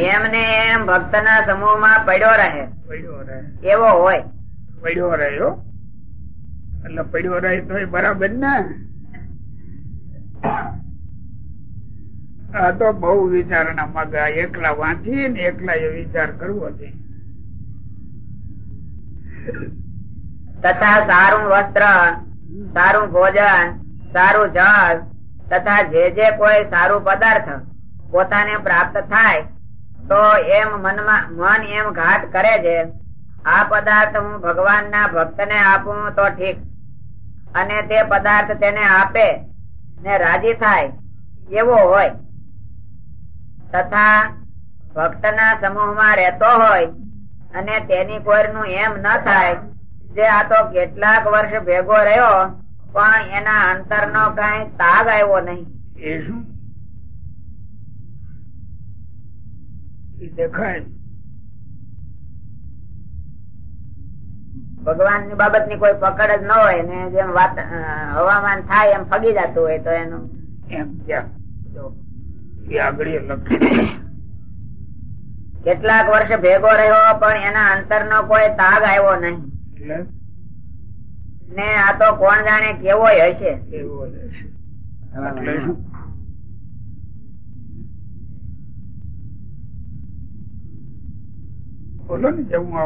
[SPEAKER 2] એમ ને એમ ભક્ત ના સમૂહમાં પડ્યો રહે.
[SPEAKER 3] પડ્યો રહે.
[SPEAKER 2] એવો હોય.
[SPEAKER 3] પડ્યો રહ્યો એટલે પડ્યો રહે તો એ બરાબર ને? આ તો બહુ વિચારણા મગા. એકલા વાંચી ને એકલા એ વિચાર કરવો છે.
[SPEAKER 2] તથા સારું વસ્ત્ર સારું ભોજન સારું જળ તથા જે જે કોઈ સારું પદાર્થ પોતાને પ્રાપ્ત થાય, તો એમ મનમાં મન એમ ઘાટ કરે છે. આ પદાર્થ હું ભગવાનના ભક્તને આપું તો ઠીક. અને તે પદાર્થ તેને આપે ને રાજી થાય એવો હોય. તથા ભક્તના સમૂહમાં રહેતો હોય અને તેની કોઈનું એમ ન થાય, જે આ તો કેટલાક વર્ષ ભેગો રહ્યો પણ એના અંતર નો કઈ તાગ આવ્યો નહીં.
[SPEAKER 3] એ શું? દેખાય
[SPEAKER 2] ભગવાનની. બાબતની કોઈ પકડ જ ન હોય ને જેમ વાત હવામાન થાય એમ ફગી જતું હોય તો એનું.
[SPEAKER 3] એમ
[SPEAKER 2] કેટલાક વર્ષ ભેગો રહ્યો પણ એના અંતર નો કોઈ તાગ આવ્યો નહીં. ને આ તો કોણ જાણે કેવો હશે.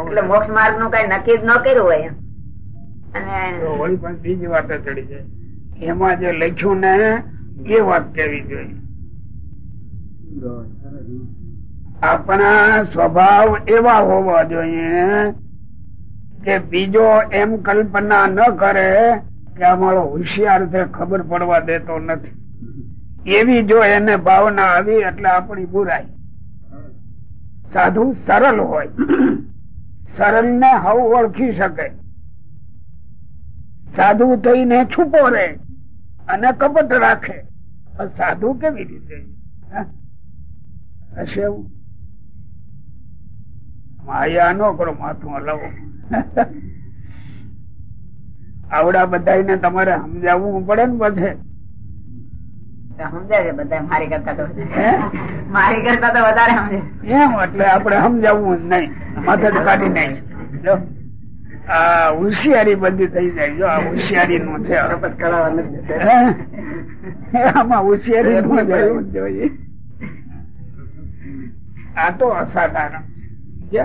[SPEAKER 3] એટલે
[SPEAKER 2] મોક્ષ માર્ગનું કઈ નક્કી જ ન કર્યું હોય અને
[SPEAKER 3] બીજી વાત ચડી જાય. એમાં જે લખ્યું ને એ વાત કેવી જોઈએ? આપણા સ્વભાવ એવા હોવા જોઈએ કે બીજો એમ કલ્પના ન કરે કે અમારો હોશિયાર છે, ખબર પડવા દેતો નથી. એવી જો એને ભાવના આવી, એટલે આપણી બુરાઈ. સાધુ સરળ હોય. સરળ ને હવ ઓળખી શકે. સાધુ થઈને છુપો રહે અને કપટ રાખે. સાધુ કેવી રીતે? હશે એવું? માયા નો કરો, માથું હલાવો. આવડા બધા તમારે સમજાવવું પડે ને પછી.
[SPEAKER 2] સમજે બધા મારી કરતા તો મારી કરતા તો વધારે સમજે.
[SPEAKER 3] એમ એટલે આપણે સમજાવવું નહીં. માથે કાઢી નહીં આ હોશિયારી બધી થઈ જાય. જો આ હોશિયારી નું છે? આમાં હોશિયારી નું જરૂર જોઈએ. આ તો અસાધારણ છે.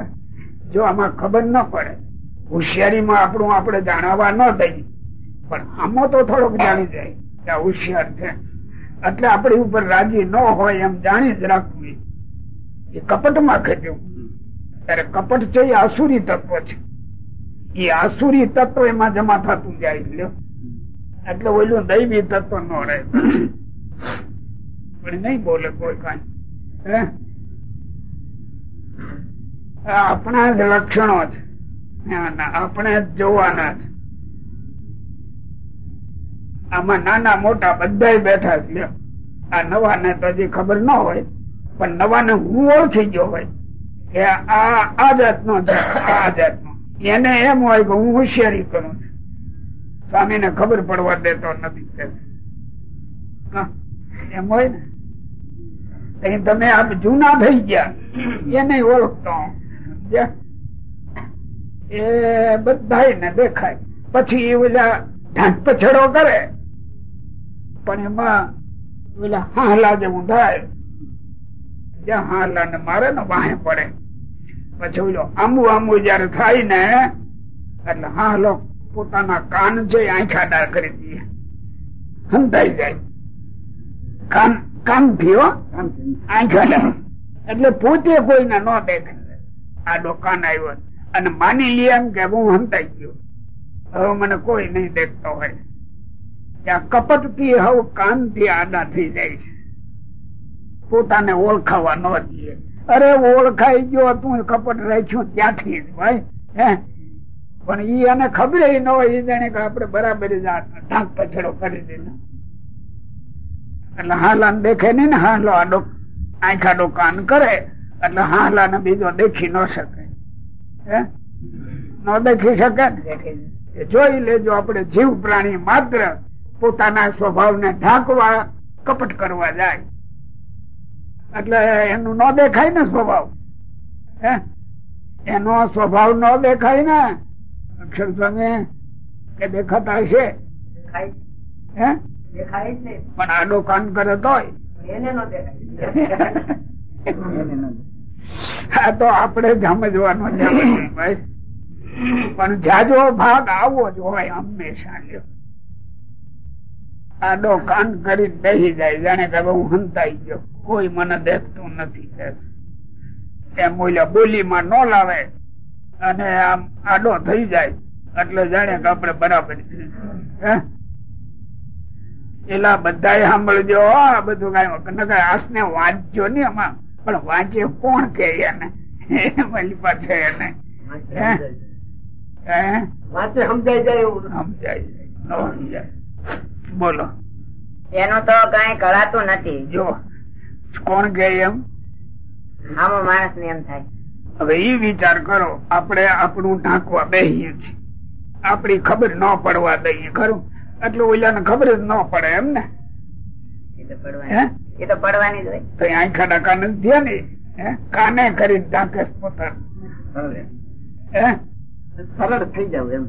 [SPEAKER 3] જો આમાં ખબર ન પડે હોશિયારીમાં આપણું આપણે જાણવા ન દઈ પણ આમાં તો થોડોક જાણી જાય. કે હોશિયાર છે. એટલે આપણી ઉપર રાજી ન હોય એમ જાણી જ રાખવું એ. કપટમાં ખેંચ્યું ત્યારે કપટ છે એ આસુરી તત્વ છે. એ આસુરી તત્વ એમાં જમા થતું જાય લ્યો. એટલે ઓલું દૈવી તત્વ ન રહે. પણ નહીં બોલે કોઈ કઈ. આપણા જ લક્ષણો છે. આપણે જોવાના છે. આમાં નાના મોટા બધા બેઠા છે આ નવા ને તો હજી ખબર ન હોય, પણ નવા ને હું ઓળખી ગયો હોય. કે આ આ જાતનો છે, આ જાતનો. એને એમ હોય કે હું હોશિયારી કરું છું. સ્વામી ને ખબર પડવા દેતો નથી એમ હોય ને? તમે આપ જૂના થઈ ગયા, એને ઓળખતો? એ બધા ને દેખાય. પછી એ ઢાંક પછડો કરે. પણ એમાં ઓલા હાલા જેવું થાય. જ્યાં હાલા ને મારે ને વાહે પડે. પછી ઓલો આંબુ આંબુ જયારે થાય ને, એટલે હાલો પોતાના કાન છે એ આંખા ડાળ કરી દે. હંતાઈ જાય. કાન કાન થયો આંખા એટલે પોતે કોઈને ન દેખાય. આડો કાન આવ્યો. અને માની લે એમ કે હું હંતાઈ ગયો. હવે મને કોઈ નહીં દેખતો હોય. ત્યાં કપટથી હવે કાનથી આડા થઈ જાય છે. પોતાને ઓળખાવા ન દે અરે ઓળખાઈ ગયો, તું કપટ રાખ્યું ત્યાંથી જ, ભાઈ. હે? પણ ઈ એને ખબર ન હોય એ જાણે કે આપડે બરાબર ઢાંક પછડો કરી દીધો. એટલે હાલા દેખે નહીં ને, હાલો આડો આંખાડો કાન કરે, એટલે હાલા ને બીજો દેખી ન શકે. ન દેખી શકે ને જોઈ લેજો આપણે જીવ પ્રાણી માત્ર પોતાના સ્વભાવને ઢાંકવા કપટ કરવા જાય. એટલે એનું ન દેખાય ને સ્વભાવ. હે? એનો સ્વભાવ ન દેખાય ને અક્ષર સ્વામી કે દેખાતા હશે?
[SPEAKER 2] દેખાય
[SPEAKER 3] હે?
[SPEAKER 2] દેખાય નહીં.
[SPEAKER 3] પણ આડો કાન કરે તોય.
[SPEAKER 2] એને ન દેખાય.
[SPEAKER 3] આ તો આપણે સમજવાનો ભાઈ પણ જાજો ભાગ આવો જ હોય હંમેશા. આડો કાન કરી બેસી જાય, જાણે કે હું હંતાઈ ગયો કોઈ મને દેખતું નથી. એમ ઓલા બોલીમાં ન લાવે અને આમ આડો થઈ જાય એટલે જાણે કે આપણે બરાબર? એલા બધા સાંભળજો આ બધું કઈ આસને વાંચજો ને એમાં પણ વાંચે કોણ કે એને? મારી પાસે એને?
[SPEAKER 4] વાંચે સમજાઈ જાય એવું
[SPEAKER 3] સમજાય સમજાય. બોલો.
[SPEAKER 2] એનું તો કઈ કળાતું નથી.
[SPEAKER 3] જો કોણ કે એમ?
[SPEAKER 2] આમાં માણસ ને એમ થાય.
[SPEAKER 3] હવે એ વિચાર કરો આપણે આપણું ઢાંકવા બેહીએ છીએ. આપણી ખબર ન પડવા દઈએ ખરું? એટલે ઓલાને ખબર જ ન પડે એમ ને?
[SPEAKER 2] પડવાની એ તો પડવાની જ હોય.
[SPEAKER 3] તો આંખા ડાકા નથી થયા ને કાને કરી ડાકે પોતા હે?
[SPEAKER 5] સરળ થઈ જાવ એમ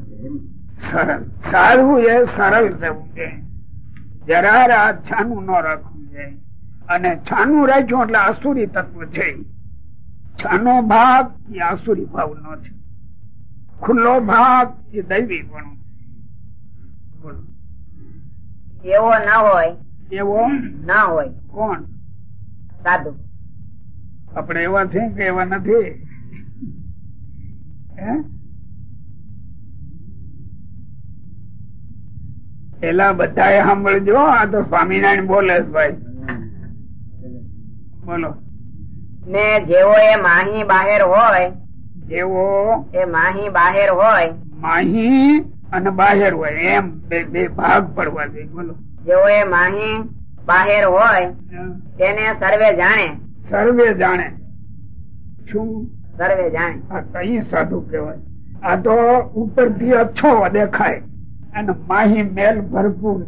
[SPEAKER 3] સરળ. સારું એ સરળ રહેવું છે જરા રાત છાનું ન રાખવું છે અને છાનું રાખ્યું એટલે આસુરી તત્વ છે. છાનો ભાગ એ આસુરી ભાવ નો છે. ખુલ્લો ભાગ એ દૈવી પણ
[SPEAKER 2] એવો ના હોય.
[SPEAKER 3] એવો
[SPEAKER 2] ના હોય.
[SPEAKER 3] કોણ?
[SPEAKER 2] સાધુ.
[SPEAKER 3] આપણે એવા છે કે એવા નથી. પેલા બધા સાંભળજો આ તો સ્વામિનારાયણ બોલે ભાઈ. બોલો.
[SPEAKER 2] ને જેવો એ માહી બહાર હોય
[SPEAKER 3] જેવો
[SPEAKER 2] એ માહી બાહેર હોય
[SPEAKER 3] માહી અને બહાર હોય એમ બે બે ભાગ પડવા જોઈએ બોલો.
[SPEAKER 2] જેવો એ માહી બાહેર હોય તેને સર્વે જાણે.
[SPEAKER 3] સર્વે જાણે. શું?
[SPEAKER 2] સર્વે જાણે.
[SPEAKER 3] આ કઈ સાધુ કહેવાય? આ તો ઉપરથી અચ્છો દેખાય. અને માહી મેલ ભરપૂર.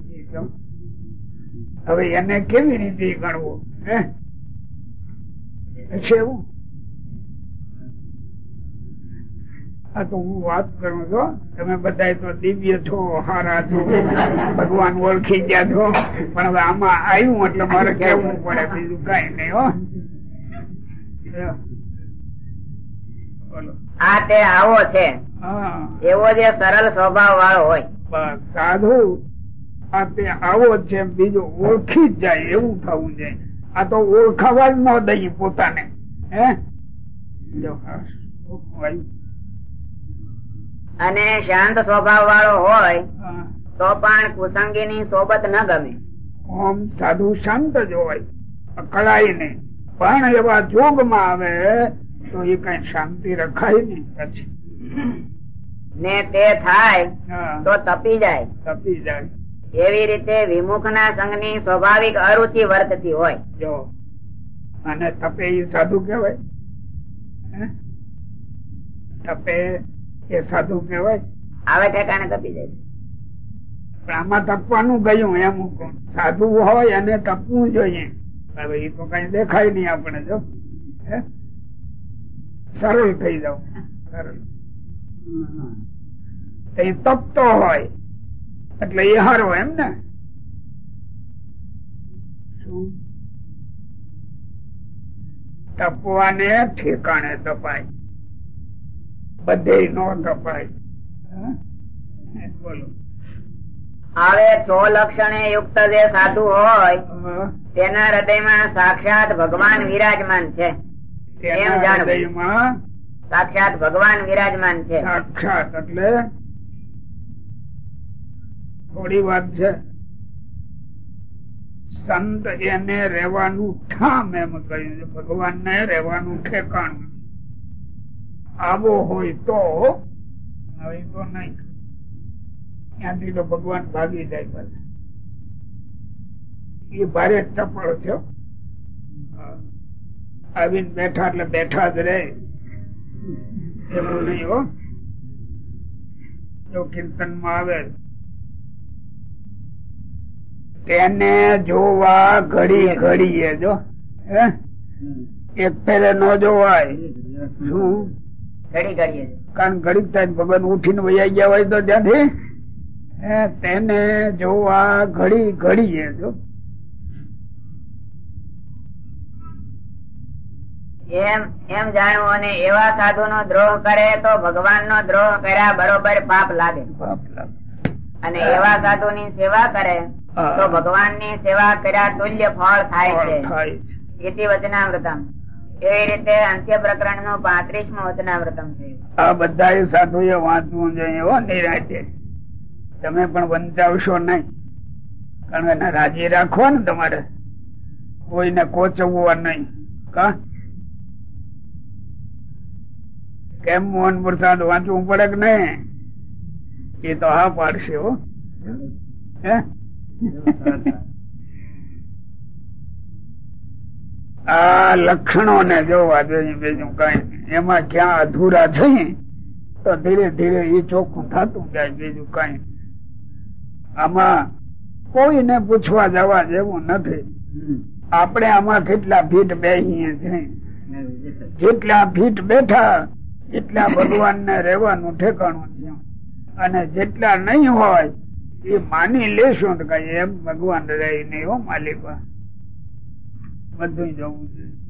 [SPEAKER 3] હવે એને કેવી રીતે ગણવું હે? છે એવું? આ તો હું વાત કરું છું. તમે બધા તો દિવ્ય છો હારા છો. ભગવાન ઓળખી ગયા છો. પણ હવે આમાં આવ્યું એટલે મારે કેવું પડે બીજું કઈ નહીં હો.
[SPEAKER 2] આ તે આવો છે.
[SPEAKER 3] હા.
[SPEAKER 2] એવો જે સરળ સ્વભાવ વાળો હોય.
[SPEAKER 3] બસ સાધુ. આ તે આવો છે બીજો ઓળખી જ જાય એવું થવું છે. આ તો ઓળખાવા જ ન દઈએ પોતાને. હે? જો આવ્યું?
[SPEAKER 2] અને શાંત સ્વભાવ વાળો હોય તો પણ કુસંગી ની સોબત ન ગમે.
[SPEAKER 3] ઓમ સાધુ શાંત જ હોય અકળાય નહીં. પણ એવા જોગમાં આવે તો એ કઈ શાંતિ રખાય નહીં પછી.
[SPEAKER 2] ને તે થાય તો તપી જાય.
[SPEAKER 3] તપી જાય.
[SPEAKER 2] એવી રીતે વિમુખ ના સંગની સ્વાભાવિક અરુચિ વર્તતી હોય.
[SPEAKER 3] જો. અને તપે એ સાધુ કેવાય તપે એ સાધુ કેવાય
[SPEAKER 2] આવે ઠેકાણે તપી જાય
[SPEAKER 3] પણ આમાં તપવાનું ગયું એમ હું. સાધુ હોય અને તપવું જોઈએ. હવે એ તો કઈ દેખાય નહીં આપણે જો. હે? સરળ થઈ જાવ સરળ. એ તપતો હોય. એટલે એ હારો એમ ને. તપવાને ઠેકાણે તપાય. બધે નો તપાય બોલો.
[SPEAKER 2] હવે છો લક્ષણે યુક્ત જે સાધુ હોય તેના હૃદયમાં સાક્ષાત ભગવાન વિરાજમાન છે. એમ જાણવું. સાક્ષાત ભગવાન વિરાજમાન છે.
[SPEAKER 3] સાક્ષાત એટલે થોડી વાત છે. સંત એને રહેવાનું ઠામ એમ કહ્યું છે. ભગવાન ને રહેવાનું ઠેકાણું. આવો હોય તો હવે તો ત્યાંથી તો ભગવાન ભાગી જાય પાછા. એ ભારે ચપળ થયો. આવીને બેઠા એટલે બેઠા જ રહે. એવું નહીં હો. જો કીર્તનમાં આવે. તેને જોવા ઘડી ઘડીએ જો. એક ફેરે નો જોવાય. શું?
[SPEAKER 2] ઘડી ઘડીએ.
[SPEAKER 3] કારણ ઘડીક થાય ભગવાન ઉઠીને વૈયા ગયા હોય તો ત્યાંથી તેને જોવા ઘડી ઘડીએ જો.
[SPEAKER 2] એમ એમ જાણવું અને એવા સાધુ નો દ્રોહ કરે તો ભગવાન નો દ્રોહ કર્યા બરોબર પાપ લાગે. અને એવા સાધુ ની સેવા કરે તો ભગવાનની સેવા કર્યા તુલ્ય ફળ થાય છે.
[SPEAKER 3] ફળ થાય છે.
[SPEAKER 2] ઇતિ વચનામૃતમ. એવી રીતે અંત્ય પ્રકરણનું વચના વચનામૃતમ છે
[SPEAKER 3] આ બધા સાધુ એ વાંચવું જોઈએ હો નિરાજે તમે પણ વંચાવશો નહીં. કારણ કે રાજી રાખો ને તમારે. કોઈને કોચવવા નહીં. કા? કેમ મોહન પ્રસાદ વાંચવું પડે કે નહીં? એ તો હા પાડશે હો. હે? આ લક્ષણો ને જોવા જોઈએ, બીજું કઈ એમાં ક્યાં અધૂરા છે? તો ધીરે ધીરે એ ચોખ્ખું થતું જાય, બીજું કઈ. આમાં કોઈને પૂછવા જવા જેવું નથી. આપણે આમાં કેટલા ફીટ બેસીએ છીએ? જેટલા ફીટ બેઠા, એટલા ભગવાન ને રહેવાનું ઠેકાણું છે. અને જેટલા નહીં હોય, એ માની લેશું કઈ. એમ ભગવાન રહી નહીં હો, માલિક. બધું જવું છે.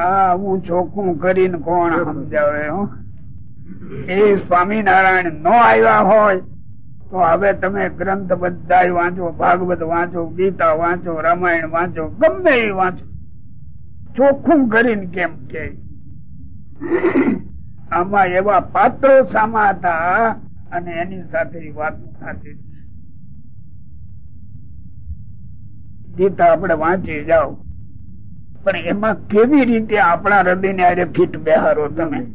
[SPEAKER 3] આ હું ચોખ્ખું કરીને કોણ સમજાવે એ સ્વામિનારાયણ નો આવ્યા હોય તો હવે તમે ગ્રંથ બધા વાંચો ભાગવત વાંચો ગીતા વાંચો રામાયણ વાંચો ગમે એ વાંચો. ચોખ્ખું કરીને કેમ કે? આમાં એવા પાત્રો સામા હતા અને એની સાથે વાત થતી ગીતા આપણે વાંચી જાઓ. પણ એમાં કેવી રીતે આપણા હૃદય ને ફીટ બેહારો તમે?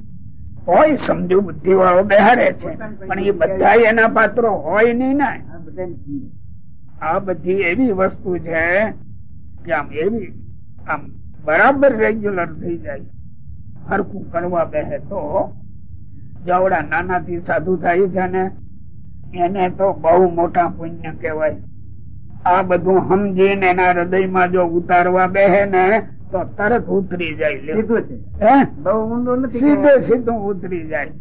[SPEAKER 3] હોય સમજુ બુદ્ધિ વાળો બેહારે છે. પણ એ બધા એના પાત્રો હોય નહીં ને.
[SPEAKER 5] આ
[SPEAKER 3] બધી એવી વસ્તુ છે કે આમ એવી, આમ બરાબર રેગ્યુલર થઈ જાય. હરખું કરવા બેહે તો. જવડા નાનાથી સાધુ થાય છે ને, એને તો બહુ મોટા પુણ્ય કહેવાય. આ બધું સમજીને એના હૃદયમાં જો ઉતારવા બેહે ને તો તરત ઉતરી જાય.
[SPEAKER 5] સીધું છે. બહુ ઊંડું નથી
[SPEAKER 3] સીધે સીધું ઉતરી જાય.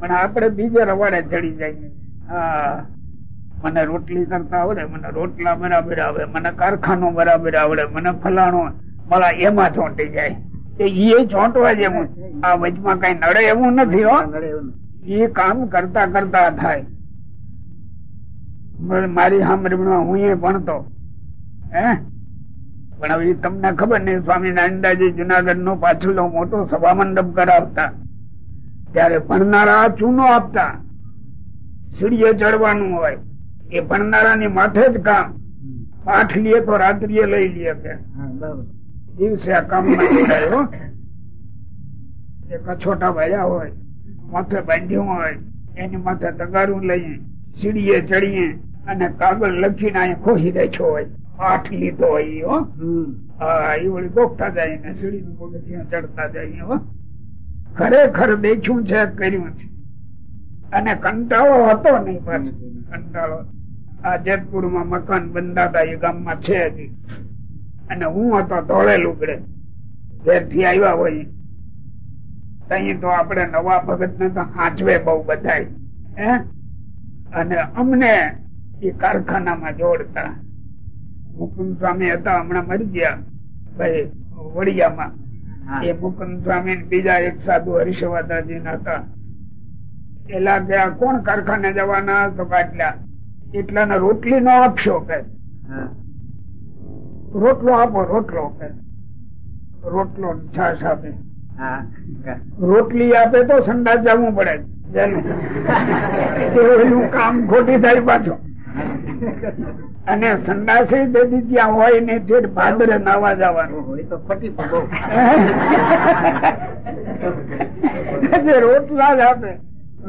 [SPEAKER 3] પણ આપણે બીજે રવાડે ચડી જાય. હા મને રોટલી કરતા આવડે મને રોટલા બરાબર આવે મને કારખાનો બરાબર આવડે મને ફલાણો મળા એમાં ચોંટી જાય. એ ચોંટવા જેવું. આ વચમાં કઈ નડે એવું નથી હો. એ કામ કરતા કરતા થાય. મારી સાંભળીમાં હું એ ભણતો. હે? પણ હવે તમને ખબર નહીં સ્વામી નાનદાજી જુનાગઢ નો પાછલો મોટો સભા મંડપ કરાવતા. ત્યારે ભણનારા ચૂનો આપતા. સીડીએ ચડવાનું હોય. એ ભણનારાની માથે જ કામ. પાઠ લીએ તો રાત્રિએ લઈ લે કે. દિવસે આ કામમાં જોડાયો એક છોટા ભાયા હોય, માથે બાંધ્યું હોય, એની માથે તગારું લઈએ, સીડીએ ચડીએ. અને કાગળ લખીને અહીં ખોહી રાખ્યો હોય પાઠ લીધો હોય હો. એ વળી ગોખતા જાય ને સીડી નું ચડતા જાય હો. ખરેખર દેખ્યું છે કર્યું છે. અને કંટાળો હતો નહીં પાછો. કંટાળો. આ જેતપુરમાં મકાન બંધાતા એ ગામમાં છે હજી અને હું હતો ધોળે લુગડે ઘેરથી આવ્યા હોય. તહી તો આપણે નવા ભગત ને તો હાંચવે બહુ બધા અને અમને એ કારખાનામાં જોડતા. મુકુંદ સ્વામી હતા હમણાં મરી ગયા. ભાઈ વડિયામાં. એ મુકુંદ સ્વામી ને બીજા એક સાધુ હરિશવાદાજી હતા. એલા કે આ કોણ કારખાને જવાના? તો કાટલા એટલાને રોટલી નો આપશો કે. રોટલો આપો રોટલો કે. રોટલો છાશ આપે.
[SPEAKER 5] હા.
[SPEAKER 3] રોટલી આપે તો સંડાસ જવું પડે. જેનું. કામ ખોટી થાય પાછો. અને સંડાસે તેથી ત્યાં હોય ને તે ભાદરે નાવા જવાનું.
[SPEAKER 5] હોય તો
[SPEAKER 3] રોટલા જ આપે.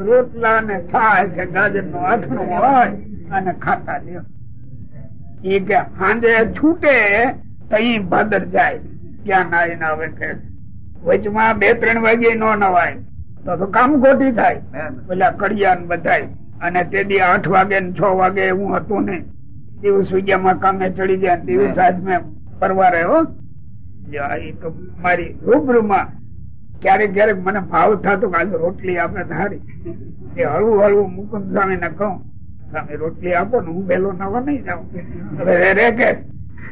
[SPEAKER 3] રોટલા ને છાશ કે ગાજરનું અથડું હોય અને ખાતા લ્યો. એ કે સાંજે છૂટે તહી ભાદર જાય. ક્યાં નાઈ ના આવે કે વચમાં બે ત્રણ વાગે નો નવાય. તો તો કામ ખોટી થાય. પેલા કડિયા ને બધાય. અને તે દી આઠ વાગે ને છ વાગે એવું હતું નહીં દિવસ વિદ્યામાં કામે ચડી ગયા દિવસ આજ મેં પરવારે હો જા, ઈ તો મારી રૂબરૂમાં ક્યારેક ક્યારેક મને ભાવ થતો કે આજે રોટલી આપે ધારી. એ હળવું હળવું મુકુંદ સ્વામી ને કહું સ્વામી રોટલી આપો ને હું પેલો નવા નહીં જાઉં. હવે રે કે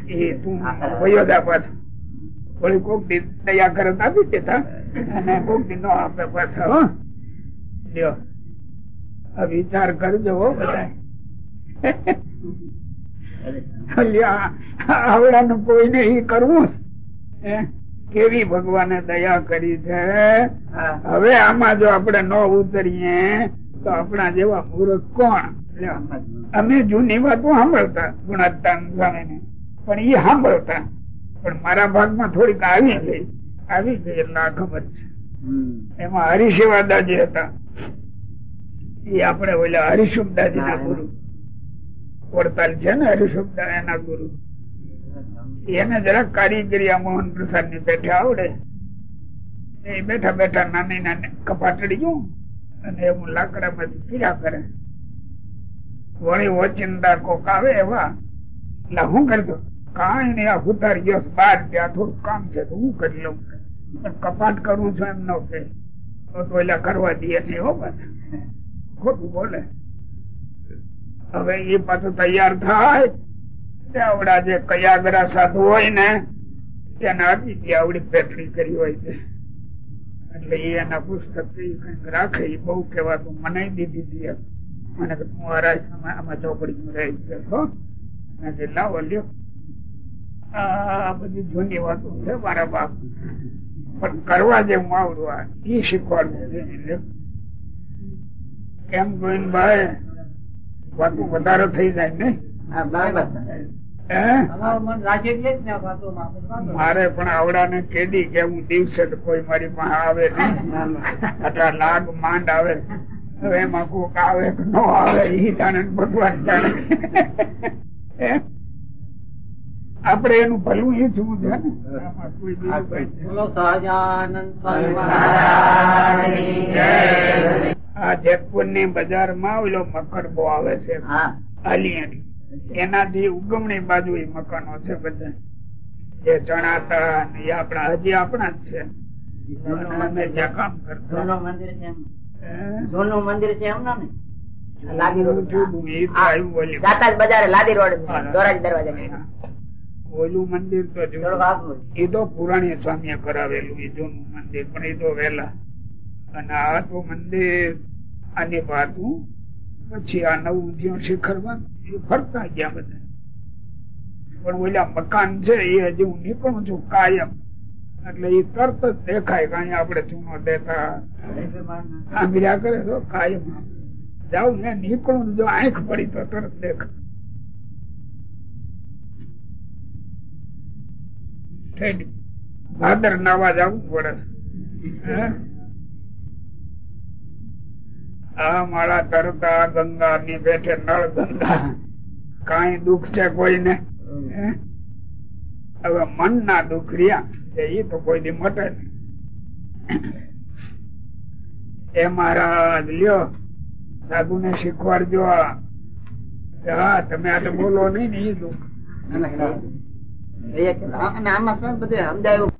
[SPEAKER 3] એ તું વયો જા પાછો. વળી કોક દિન દયા કરે તો આપી દેતા અને કોક દિન નો આપે પાછા. હો. લ્યો. વિચાર કરજો બધા. આવડાનું કોઈને ઈ કરવું કેવી ભગવાને દયા કરી છે? હવે આમાં જો આપણે ન ઉતરીએ તો આપણા જેવા મૂર્ખ કોણ? અમે જૂની વાતો સાંભળતા ગુણાત્તાન સ્વામીની. પણ એ સાંભળતા. પણ મારા ભાગમાં થોડીક આવી ગઈ. આવી ગઈ એટલે આ ખબર છે.
[SPEAKER 5] એમાં
[SPEAKER 3] એમાં હરિશેવાદાજી હતા. એ આપણે ઓલા હરિશુભદાજી ના ગુરુ. વડતાલ છે ને હરિશુભદા એના ગુરુ. એને જરાક કારીગરી આ મોહન પ્રસાદની બેઠે આવડે. એ બેઠા બેઠા નાની નાની કપાટડીઓ અને એવું લાકડામાંથી પીડા કરે. વળી ઓચિંતા કોક આવે એવા. એટલે હું કરતો કાંઈ નહીં આ સુધાર ગયો બાર ત્યાં થોડું કામ છે તો હું કરી લઉં. પણ કપાટ કરું છું એમ ન કે તો એટલે કરવા દે નહીં હો પાછા. ખોટું બોલે. હવે એ પાછું તૈયાર થાય. આવડા જે કયાગરા સાધુ હોય ને એને આપી દે આવડી ફેક્ટરી કરી હોય છે. એટલે એ એના પુસ્તક કંઈક રાખે એ બહુ કેવાતું મને દીધી હતી મને કે હું આ રાજ આમાં ચોપડી ચોપડીમાં રહી ગયો કીધું, લાવો લ્યો. આ બધી જૂની વાતો છે મારા બાપ. પણ કરવા જેવું આવડું આ. એ શીખવાડવું છે કોઈ ભાઈ વાતું વધારે થઈ જાય ને? મારે પણ આવડાને કેદી કે હું દિવસે કોઈ મારી પાસે આવે નહીં આટલા લાગ માંડ આવે. હવે એમાં કોક આવે કે ન આવે એ જાણે ભગવાન જાણે. આપડે એનું ભલું એ જોવું છે ને? છે. આ જેતપુરની બજારમાં ઓલો મકરબો આવે છે.
[SPEAKER 5] હા.
[SPEAKER 3] એનાથી ઉગમણી બાજુ એ મકાનો છે બધા. જે ચણાતા એ આપણા હજી આપણા જ છે. અમે જ્યાં કામ કરતા.
[SPEAKER 5] મંદિર છે. જૂનું મંદિર છે એમ ને?
[SPEAKER 3] પુરાણી સ્વામીએ કરાવેલું એ જૂનું મંદિર પણ એ તો વેલા અને આ તો મંદિર આની બાજુ પછી આ નવું જ્યાં શિખરમાં એ ફરતા ગયા બધા. પણ ઓલા મકાન છે એ હજી હું નીકળું છું કાયમ. એટલે એ તરત જ દેખાય કે અહીંયા આપણે ચૂનો દેતા આંબર્યા કરે તો કાયમ જાઉં ને નીકળું જો આંખ પડી તો તરત દેખાય. ભાદર નાવા જવું પડે? આ મારા તરતા ગંગા ની બેઠે નળ ગંગા. કઈ દુઃખ છે કોઈને? હવે મન ના દુઃખ રહ્યા, એ તો કોઈ દી મટે એ મહારાજ, લ્યો સાધુ ને શીખવાડજો. હા, તમે આ તો બોલો નહીં ને એ દુઃખ
[SPEAKER 5] આમાં બધું સમજાયું.